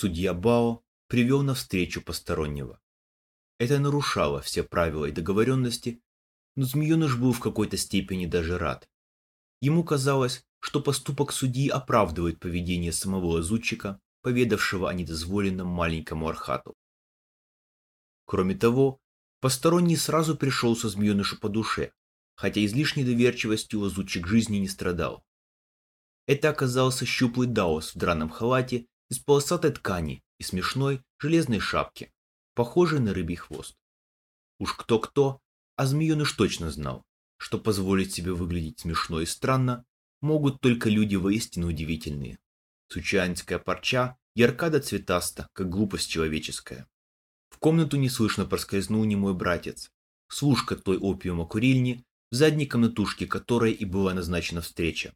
Судья Бао привел на встречу постороннего. Это нарушало все правила и договоренности, но змееныш был в какой-то степени даже рад. Ему казалось, что поступок судьи оправдывает поведение самого лазутчика, поведавшего о недозволенном маленькому архату. Кроме того, посторонний сразу пришелся змеенышу по душе, хотя излишней доверчивостью лазутчик жизни не страдал. Это оказался щуплый даос в драном халате из полосатой ткани и смешной железной шапки, похожей на рыбий хвост. Уж кто-кто, а змееныш точно знал, что позволить себе выглядеть смешно и странно могут только люди воистину удивительные. Сучанская парча ярка до цветаста, как глупость человеческая. В комнату неслышно проскользнул немой братец, служка той опиума курильни, в задней комнатушке которой и была назначена встреча.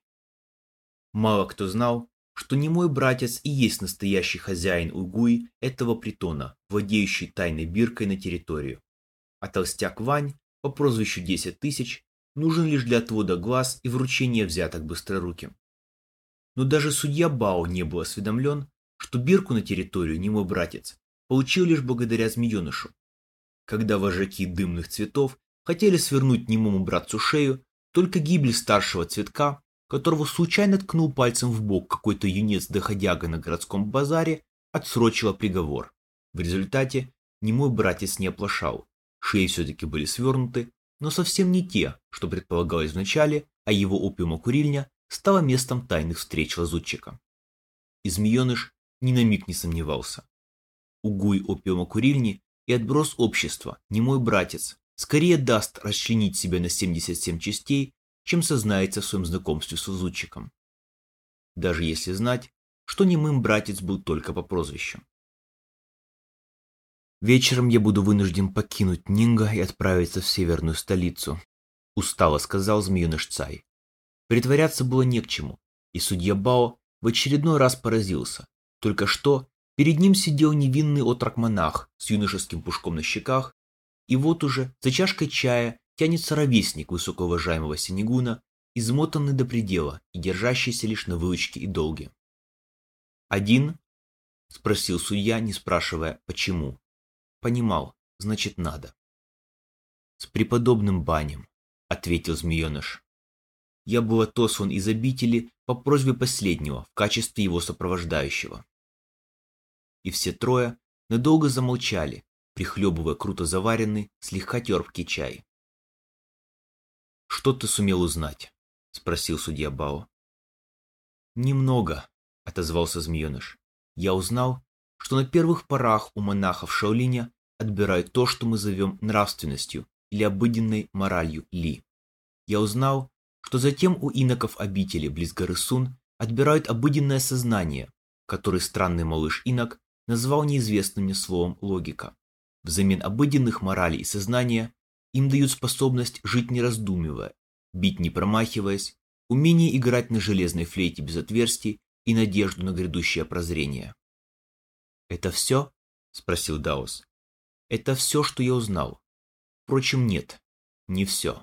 Мало кто знал, что немой братец и есть настоящий хозяин Угуи этого притона, владеющий тайной биркой на территорию. А толстяк Вань по прозвищу 10 тысяч нужен лишь для отвода глаз и вручения взяток быстроруким. Но даже судья Бао не был осведомлен, что бирку на территорию немой братец получил лишь благодаря змеенышу. Когда вожаки дымных цветов хотели свернуть немому братцу шею, только гибель старшего цветка, которого случайно ткнул пальцем в бок какой-то юнец-доходяга на городском базаре, отсрочила приговор. В результате немой братец не оплошал, шеи все-таки были свернуты, но совсем не те, что предполагалось вначале, а его опиумокурильня стала местом тайных встреч лазутчика. И ни на миг не сомневался. Угуй опиумокурильни и отброс общества, не мой братец, скорее даст расчленить себя на 77 частей, чем сознается в своем знакомстве с лазутчиком. Даже если знать, что немым братец был только по прозвищу. Вечером я буду вынужден покинуть Нинга и отправиться в северную столицу, устало сказал змееныш Цай. Притворяться было не к чему, и судья Бао в очередной раз поразился. Только что перед ним сидел невинный отрок-монах с юношеским пушком на щеках, и вот уже за чашкой чая тянется ровесник высокоуважаемого Синегуна, измотанный до предела и держащийся лишь на выучке и долге. «Один?» – спросил судья, не спрашивая, почему. Понимал, значит надо. С преподобным банем, ответил змееныш. Я был отослан из обители по просьбе последнего в качестве его сопровождающего. И все трое надолго замолчали, прихлебывая круто заваренный, слегка терпкий чай. «Что ты сумел узнать?» – спросил судья Бао. «Немного», – отозвался змееныш. «Я узнал, что на первых порах у монахов Шаолиня отбирают то, что мы зовем нравственностью или обыденной моралью Ли. Я узнал, что затем у иноков обители близ горы Сун отбирают обыденное сознание, которое странный малыш инок назвал неизвестным мне словом логика. Взамен обыденных моралей и сознания им дают способность жить не раздумывая, бить не промахиваясь, умение играть на железной флейте без отверстий и надежду на грядущее прозрение. «Это все?» – спросил Даос. Это все, что я узнал. Впрочем, нет, не все.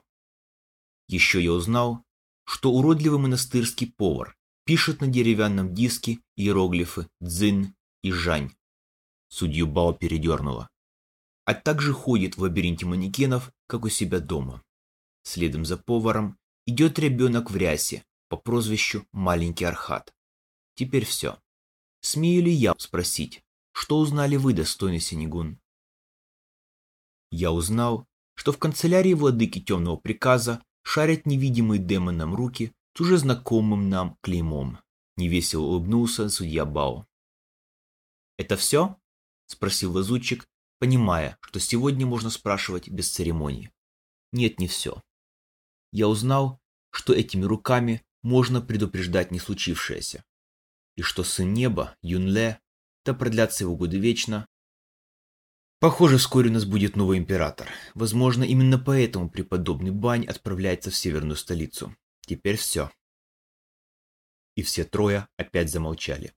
Еще я узнал, что уродливый монастырский повар пишет на деревянном диске иероглифы «дзин» и «жань». Судью Бао передернуло. А также ходит в лабиринте манекенов, как у себя дома. Следом за поваром идет ребенок в рясе по прозвищу Маленький Архат. Теперь все. Смею ли я спросить, что узнали вы, достойный Синегун? Я узнал, что в канцелярии владыки темного приказа шарят невидимые демонам руки с уже знакомым нам клеймом. Невесело улыбнулся судья Бао. «Это все?» – спросил лазутчик, понимая, что сегодня можно спрашивать без церемоний. «Нет, не все. Я узнал, что этими руками можно предупреждать не случившееся, и что сын неба, Юнле, да продлятся его годы вечно, Похоже, вскоре у нас будет новый император. Возможно, именно поэтому преподобный Бань отправляется в северную столицу. Теперь все. И все трое опять замолчали.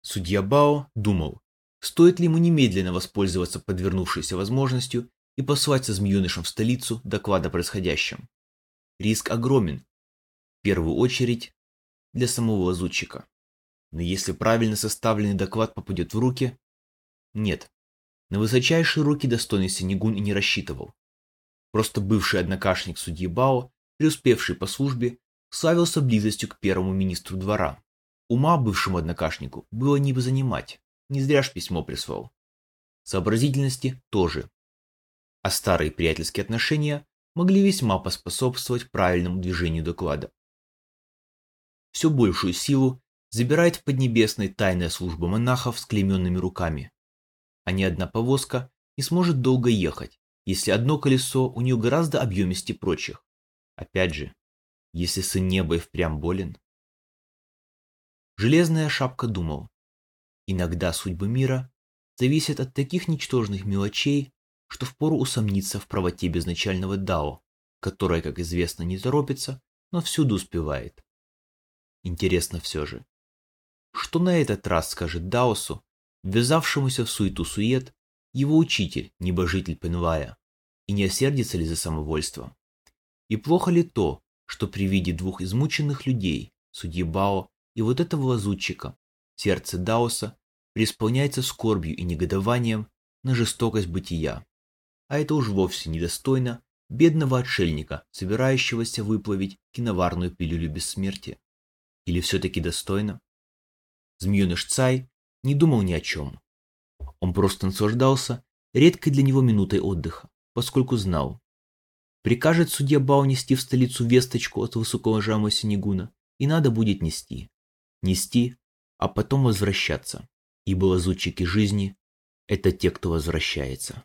Судья Бао думал, стоит ли ему немедленно воспользоваться подвернувшейся возможностью и послать со змеенышем в столицу доклад о происходящем. Риск огромен. В первую очередь для самого лазутчика. Но если правильно составленный доклад попадет в руки... Нет, на высочайшие руки достойный Синегун и не рассчитывал. Просто бывший однокашник судьи Бао, преуспевший по службе, славился близостью к первому министру двора. Ума бывшему однокашнику было не бы занимать, не зря ж письмо прислал. Сообразительности тоже. А старые приятельские отношения могли весьма поспособствовать правильному движению доклада. Все большую силу забирает в Поднебесной тайная служба монахов с клейменными руками. А ни одна повозка не сможет долго ехать, если одно колесо у нее гораздо объемистее прочих. Опять же, если сын неба и впрямь болен. Железная шапка думал. Иногда судьбы мира зависят от таких ничтожных мелочей, что впору усомниться в правоте безначального Дао, которое, как известно, не торопится, но всюду успевает. Интересно все же, что на этот раз скажет Даосу, ввязавшемуся в суету-сует, его учитель, небожитель Пенвая, и не осердится ли за самовольство? И плохо ли то, что при виде двух измученных людей, судьи Бао и вот этого лазутчика, сердце Даоса преисполняется скорбью и негодованием на жестокость бытия. А это уж вовсе недостойно бедного отшельника, собирающегося выплавить киноварную пилюлю бессмертия. Или все-таки достойно? Змееныш Цай не думал ни о чем. Он просто наслаждался редкой для него минутой отдыха, поскольку знал. Прикажет судья Бао нести в столицу весточку от высокоуважаемого Синегуна, и надо будет нести. Нести, а потом возвращаться, ибо лазутчики жизни – это те, кто возвращается.